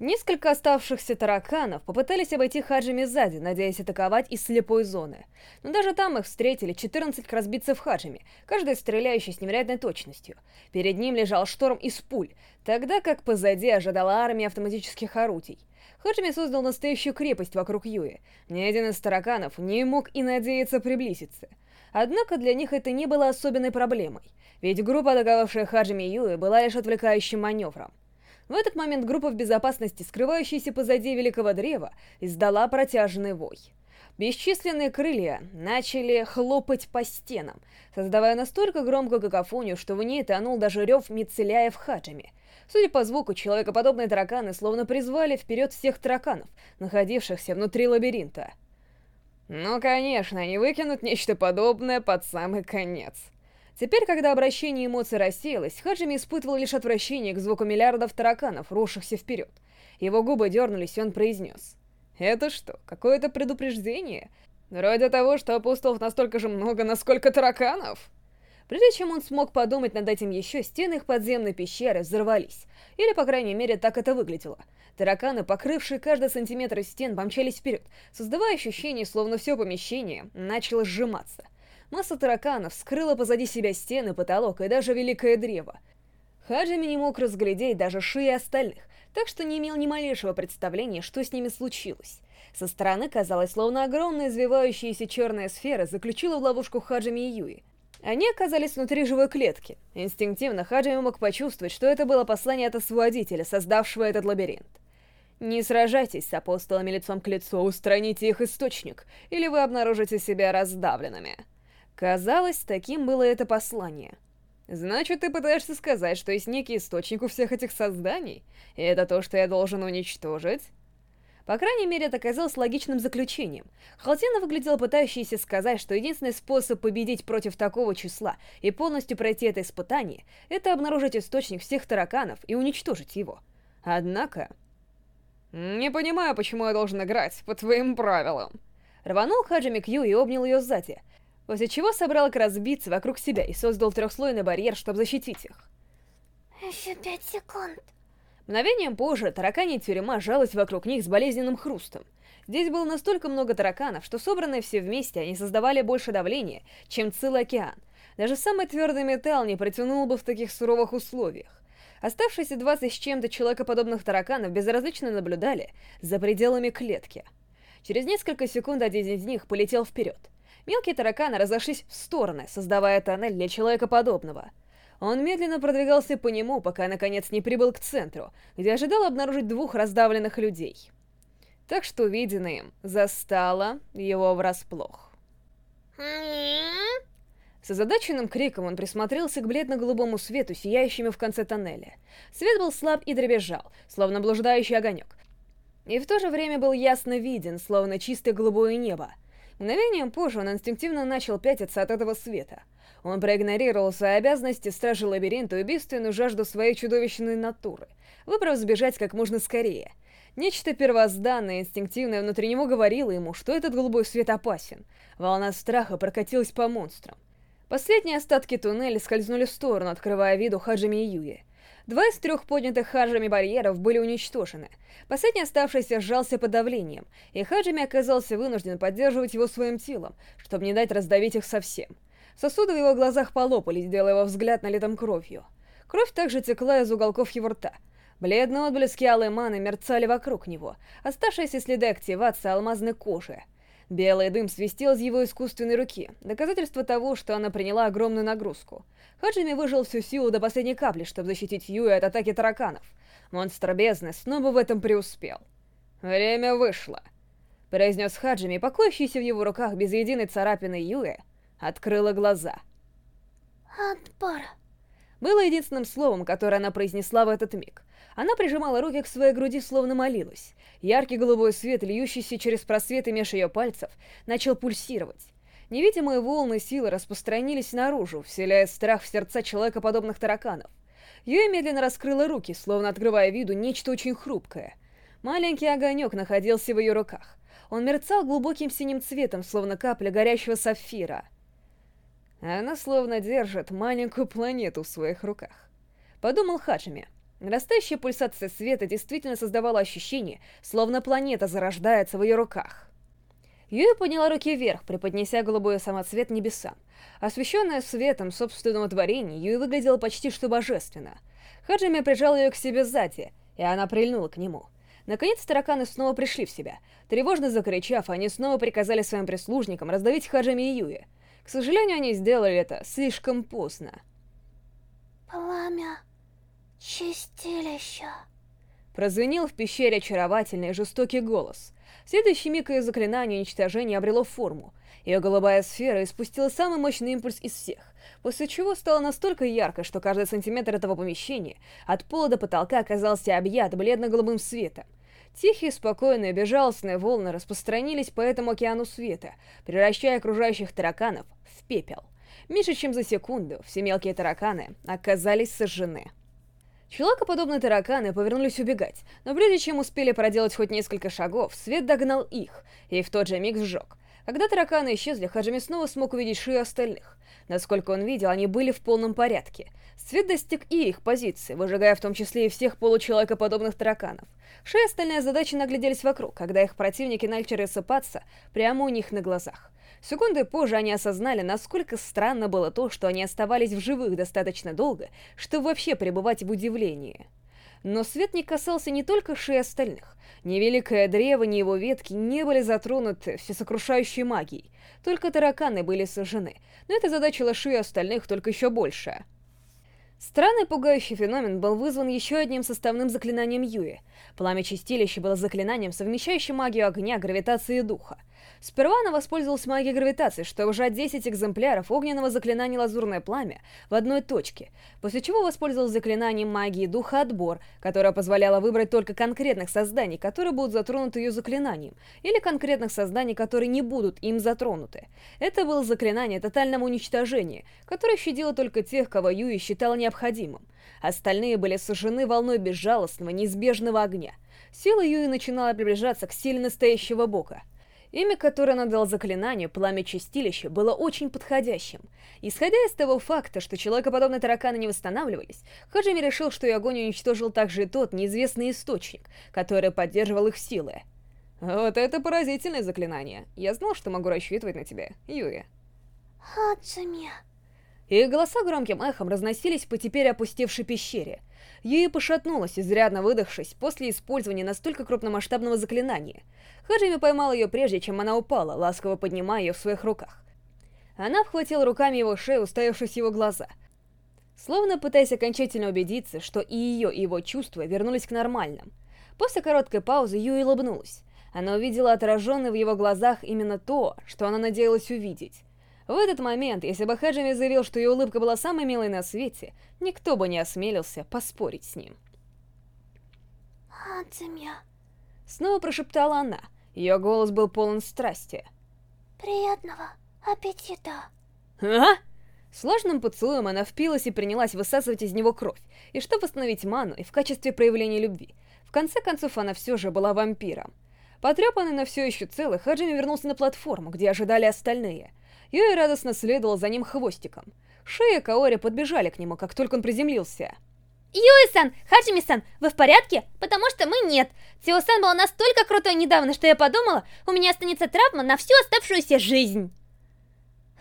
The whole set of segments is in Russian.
Несколько оставшихся тараканов попытались обойти Хаджими сзади, надеясь атаковать из слепой зоны. Но даже там их встретили 14 красбитцев Хаджими, каждый стреляющий с невероятной точностью. Перед ним лежал шторм из пуль, тогда как позади ожидала армия автоматических орудий. Хаджими создал настоящую крепость вокруг Юи. Ни один из тараканов не мог и надеяться приблизиться. Однако для них это не было особенной проблемой, ведь группа, атаковавшая Хаджими Юи, была лишь отвлекающим маневром. В этот момент группа в безопасности, скрывающаяся позади Великого Древа, издала протяжный вой. Бесчисленные крылья начали хлопать по стенам, создавая настолько громкую какофонию, что в ней тонул даже рев мицеляев хаджами. Судя по звуку, человекоподобные тараканы словно призвали вперед всех тараканов, находившихся внутри лабиринта. Ну, конечно, они выкинут нечто подобное под самый конец. Теперь, когда обращение эмоций рассеялось, Хаджими испытывал лишь отвращение к звуку миллиардов тараканов, рушихся вперед. Его губы дернулись, и он произнес. «Это что, какое-то предупреждение? Вроде того, что апостолов настолько же много, насколько тараканов?» Прежде чем он смог подумать над этим еще, стены их подземной пещеры взорвались. Или, по крайней мере, так это выглядело. Тараканы, покрывшие каждый сантиметр стен, помчались вперед, создавая ощущение, словно все помещение начало сжиматься. Масса тараканов скрыла позади себя стены, потолок и даже великое древо. Хаджими не мог разглядеть даже шеи остальных, так что не имел ни малейшего представления, что с ними случилось. Со стороны казалось, словно огромная извивающаяся черная сфера заключила в ловушку Хаджими и Юи. Они оказались внутри живой клетки. Инстинктивно Хаджими мог почувствовать, что это было послание от освободителя, создавшего этот лабиринт. Не сражайтесь с апостолами лицом к лицу, устраните их источник, или вы обнаружите себя раздавленными. Казалось, таким было это послание. Значит, ты пытаешься сказать, что есть некий источник у всех этих созданий, и это то, что я должен уничтожить? По крайней мере, это казалось логичным заключением. Халтина выглядела пытающейся сказать, что единственный способ победить против такого числа и полностью пройти это испытание — это обнаружить источник всех тараканов и уничтожить его. Однако... «Не понимаю, почему я должен играть по твоим правилам». Рванул Хаджими Кью и обнял ее сзади, после чего собрал разбиться вокруг себя и создал трехслойный барьер, чтобы защитить их. Еще пять секунд. Мгновением позже тараканья тюрьма жалась вокруг них с болезненным хрустом. Здесь было настолько много тараканов, что собранные все вместе они создавали больше давления, чем целый океан. Даже самый твердый металл не протянул бы в таких суровых условиях. Оставшиеся 20 с чем-то человекоподобных тараканов безразлично наблюдали за пределами клетки. Через несколько секунд один из них полетел вперед. Мелкие тараканы разошлись в стороны, создавая тоннель для человекоподобного. Он медленно продвигался по нему, пока наконец не прибыл к центру, где ожидал обнаружить двух раздавленных людей. Так что увиденное им застало его врасплох. С озадаченным криком он присмотрелся к бледно-голубому свету, сияющему в конце тоннеля. Свет был слаб и дребезжал, словно блуждающий огонек. И в то же время был ясно виден, словно чистое голубое небо. Мгновением позже он инстинктивно начал пятиться от этого света. Он проигнорировал свои обязанности стражи лабиринта и убийственную жажду своей чудовищной натуры, выбрав сбежать как можно скорее. Нечто первозданное, инстинктивное внутри него говорило ему, что этот голубой свет опасен. Волна страха прокатилась по монстрам. Последние остатки туннеля скользнули в сторону, открывая виду Хаджими и Юи. Два из трех поднятых Хаджами барьеров были уничтожены. Последний оставшийся сжался под давлением, и Хаджами оказался вынужден поддерживать его своим телом, чтобы не дать раздавить их совсем. Сосуды в его глазах полопались, делая его взгляд налитым кровью. Кровь также текла из уголков его рта. Бледные отблески алой маны мерцали вокруг него, оставшиеся следы активации алмазной кожи. Белый дым свистел из его искусственной руки, доказательство того, что она приняла огромную нагрузку. Хаджими выжил всю силу до последней капли, чтобы защитить Юи от атаки тараканов. Монстр бездны снова в этом преуспел. «Время вышло», — произнес Хаджими, покоящийся в его руках без единой царапины Юи, открыла глаза. «Отпор», было единственным словом, которое она произнесла в этот миг. Она прижимала руки к своей груди, словно молилась. Яркий голубой свет, льющийся через просветы меж ее пальцев, начал пульсировать. Невидимые волны силы распространились наружу, вселяя страх в сердца человекоподобных тараканов. Юэ медленно раскрыла руки, словно открывая виду нечто очень хрупкое. Маленький огонек находился в ее руках. Он мерцал глубоким синим цветом, словно капля горящего сапфира. Она словно держит маленькую планету в своих руках. Подумал Хаджими. Нарастающая пульсация света действительно создавала ощущение, словно планета зарождается в ее руках. Юя подняла руки вверх, преподнеся голубой самоцвет небесам. Освещенная светом собственного творения, Юя выглядела почти что божественно. Хаджими прижал ее к себе сзади, и она прильнула к нему. Наконец тараканы снова пришли в себя. Тревожно закричав, они снова приказали своим прислужникам раздавить Хаджими и Юя. К сожалению, они сделали это слишком поздно. Пламя Чистилище. Прозвенел в пещере очаровательный жестокий голос. В следующий миг ее заклинание уничтожения обрело форму. Ее голубая сфера испустила самый мощный импульс из всех, после чего стало настолько ярко, что каждый сантиметр этого помещения от пола до потолка оказался объят бледно-голубым светом. Тихие, спокойные, безжалостные волны распространились по этому океану света, превращая окружающих тараканов в пепел. Меньше чем за секунду все мелкие тараканы оказались сожжены. Человекоподобные тараканы повернулись убегать, но прежде чем успели проделать хоть несколько шагов, свет догнал их, и в тот же миг сжег. Когда тараканы исчезли, Хаджими снова смог увидеть шею остальных. Насколько он видел, они были в полном порядке. Свет достиг и их позиции, выжигая в том числе и всех получеловекоподобных тараканов. Шея остальные задачи нагляделись вокруг, когда их противники начали рассыпаться прямо у них на глазах. Секунды позже они осознали, насколько странно было то, что они оставались в живых достаточно долго, чтобы вообще пребывать в удивлении. Но свет не касался не только шеи остальных. Ни Великое Древо, ни его ветки не были затронуты всесокрушающей магией. Только тараканы были сожжены. Но эта задача шею остальных только еще больше. Странный пугающий феномен был вызван еще одним составным заклинанием Юи. Пламя Чистилища было заклинанием, совмещающим магию огня, гравитации и духа. Сперва она воспользовалась магией гравитации, чтобы ужать 10 экземпляров огненного заклинания «Лазурное пламя» в одной точке, после чего воспользовалась заклинанием магии духа «Отбор», которое позволяло выбрать только конкретных созданий, которые будут затронуты ее заклинанием, или конкретных созданий, которые не будут им затронуты. Это было заклинание тотального уничтожения, которое щадило только тех, кого Юи считала необходимым. Остальные были сожжены волной безжалостного, неизбежного огня. Сила Юи начинала приближаться к силе настоящего бога. Имя, которое она дал заклинанию, Пламя Чистилища, было очень подходящим. Исходя из того факта, что человекоподобные тараканы не восстанавливались, Хаджими решил, что ее огонь уничтожил также и тот неизвестный источник, который поддерживал их силы. Вот это поразительное заклинание. Я знал, что могу рассчитывать на тебя, Юя. Хаджими. Их голоса громким эхом разносились по теперь опустевшей пещере. Юи пошатнулась, изрядно выдохшись, после использования настолько крупномасштабного заклинания. Хаджими поймал ее прежде, чем она упала, ласково поднимая ее в своих руках. Она обхватила руками его шею, уставившись в его глаза. Словно пытаясь окончательно убедиться, что и ее, и его чувства вернулись к нормальным. После короткой паузы Юи улыбнулась. Она увидела отраженное в его глазах именно то, что она надеялась увидеть. В этот момент, если бы Хаджими заявил, что ее улыбка была самой милой на свете, никто бы не осмелился поспорить с ним. Хаджими. Снова прошептала она. Ее голос был полон страсти. Приятного аппетита. А? Сложным поцелуем она впилась и принялась высасывать из него кровь, и чтобы восстановить ману, и в качестве проявления любви. В конце концов, она все же была вампиром. Потрепанный, но все еще целый, Хаджими вернулся на платформу, где ожидали остальные. Юи радостно следовал за ним хвостиком. Шея и Каори подбежали к нему, как только он приземлился. Юи-сан, Хаджими-сан, вы в порядке? Потому что мы нет. Тио-сан был настолько крутой недавно, что я подумала, у меня останется травма на всю оставшуюся жизнь.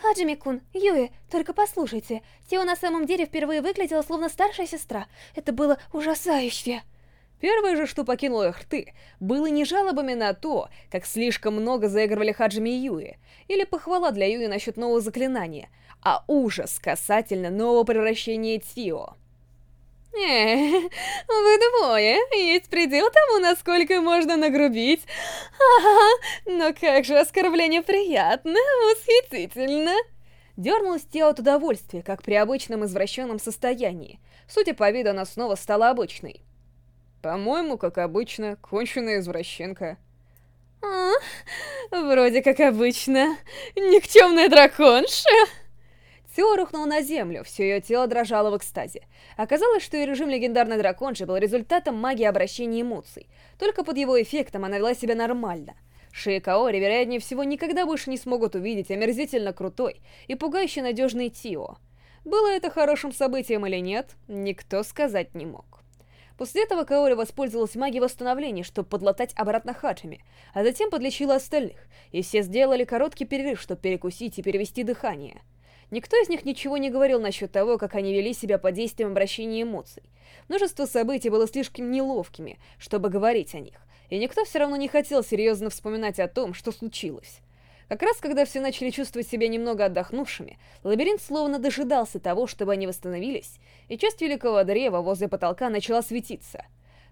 Хаджими-кун, Юи, только послушайте. Тио на самом деле впервые выглядела словно старшая сестра. Это было ужасающе. Первое же, что покинуло их рты, было не жалобами на то, как слишком много заигрывали Хаджими и Юи, или похвала для Юи насчет нового заклинания, а ужас касательно нового превращения Тио. «Э, вы двое, есть предел тому, насколько можно нагрубить. Ага, но как же оскорбление приятно, восхитительно!» Дернулась Тио от удовольствия, как при обычном извращенном состоянии. Судя по виду, она снова стала обычной. По-моему, как обычно, конченая извращенка. А, вроде как обычно. Никчемная драконша. Тео рухнула на землю, все ее тело дрожало в экстазе. Оказалось, что и режим легендарной драконши был результатом магии обращения эмоций. Только под его эффектом она вела себя нормально. Ши и Каори, вероятнее всего, никогда больше не смогут увидеть омерзительно крутой и пугающе надежный Тио. Было это хорошим событием или нет, никто сказать не мог. После этого Каори воспользовалась магией восстановления, чтобы подлатать обратно Хаджими, а затем подлечила остальных, и все сделали короткий перерыв, чтобы перекусить и перевести дыхание. Никто из них ничего не говорил насчет того, как они вели себя под действием обращения эмоций. Множество событий было слишком неловкими, чтобы говорить о них, и никто все равно не хотел серьезно вспоминать о том, что случилось. Как раз когда все начали чувствовать себя немного отдохнувшими, лабиринт словно дожидался того, чтобы они восстановились, и часть великого древа возле потолка начала светиться.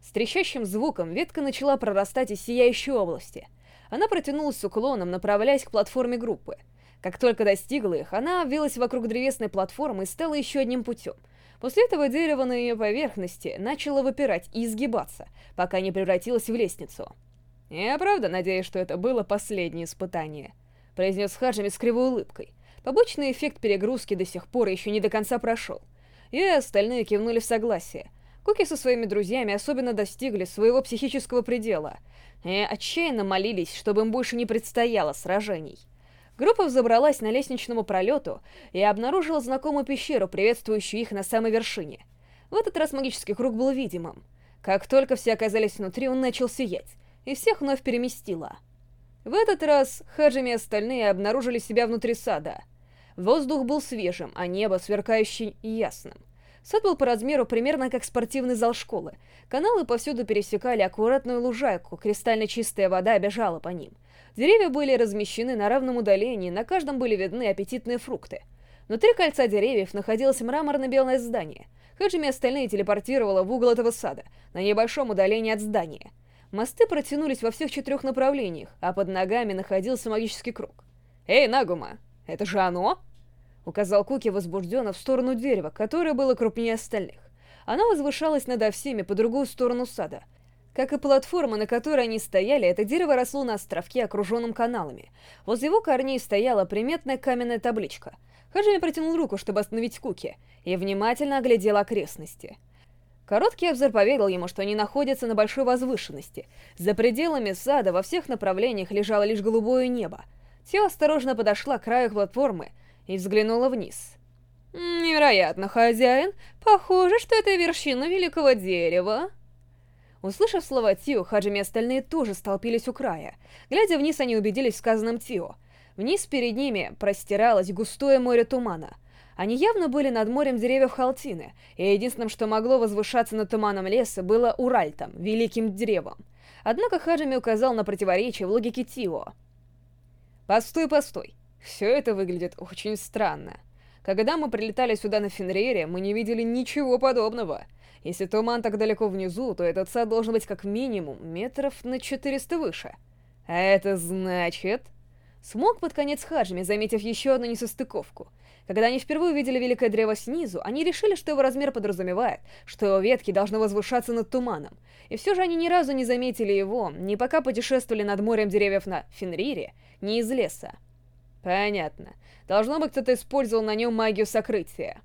С трещащим звуком ветка начала прорастать из сияющей области. Она протянулась с уклоном, направляясь к платформе группы. Как только достигла их, она обвилась вокруг древесной платформы и стала еще одним путем. После этого дерево на ее поверхности начало выпирать и изгибаться, пока не превратилось в лестницу. «Я правда надеюсь, что это было последнее испытание», — произнес Хаджими с кривой улыбкой. Побочный эффект перегрузки до сих пор еще не до конца прошел. И остальные кивнули в согласие. Куки со своими друзьями особенно достигли своего психического предела и отчаянно молились, чтобы им больше не предстояло сражений. Группа взобралась на лестничному пролету и обнаружила знакомую пещеру, приветствующую их на самой вершине. В этот раз магический круг был видимым. Как только все оказались внутри, он начал сиять, и всех вновь переместило. В этот раз Хаджими и остальные обнаружили себя внутри сада. Воздух был свежим, а небо сверкающим и ясным. Сад был по размеру примерно как спортивный зал школы. Каналы повсюду пересекали аккуратную лужайку, кристально чистая вода бежала по ним. Деревья были размещены на равном удалении, на каждом были видны аппетитные фрукты. Внутри кольца деревьев находилось мраморно-белое здание. Хаджими остальные телепортировала в угол этого сада, на небольшом удалении от здания. Мосты протянулись во всех четырех направлениях, а под ногами находился магический круг. «Эй, Нагума, это же оно?» Указал Куки возбужденно в сторону дерева, которое было крупнее остальных. Оно возвышалось над всеми по другую сторону сада. Как и платформа, на которой они стояли, это дерево росло на островке, окруженном каналами. Возле его корней стояла приметная каменная табличка. Хаджими протянул руку, чтобы остановить Куки, и внимательно оглядел окрестности. Короткий обзор поведал ему, что они находятся на большой возвышенности. За пределами сада во всех направлениях лежало лишь голубое небо. Тео осторожно подошла к краю платформы и взглянула вниз. «Невероятно, хозяин. Похоже, что это вершина великого дерева». Услышав слова Тио, Хаджими остальные тоже столпились у края. Глядя вниз, они убедились в сказанном Тио. Вниз перед ними простиралось густое море тумана. Они явно были над морем деревьев Халтины, и единственным, что могло возвышаться над туманом леса, было Уральтом, великим древом. Однако Хаджими указал на противоречие в логике Тио. «Постой, постой. Все это выглядит очень странно. Когда мы прилетали сюда на Фенриере, мы не видели ничего подобного. Если туман так далеко внизу, то этот сад должен быть как минимум метров на 400 выше. А это значит... Смог под конец Хаджими, заметив еще одну несостыковку. Когда они впервые увидели Великое Древо снизу, они решили, что его размер подразумевает, что его ветки должны возвышаться над туманом. И все же они ни разу не заметили его, ни пока путешествовали над морем деревьев на Фенрире, ни из леса. Понятно. Должно быть, кто-то использовал на нем магию сокрытия.